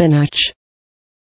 spinach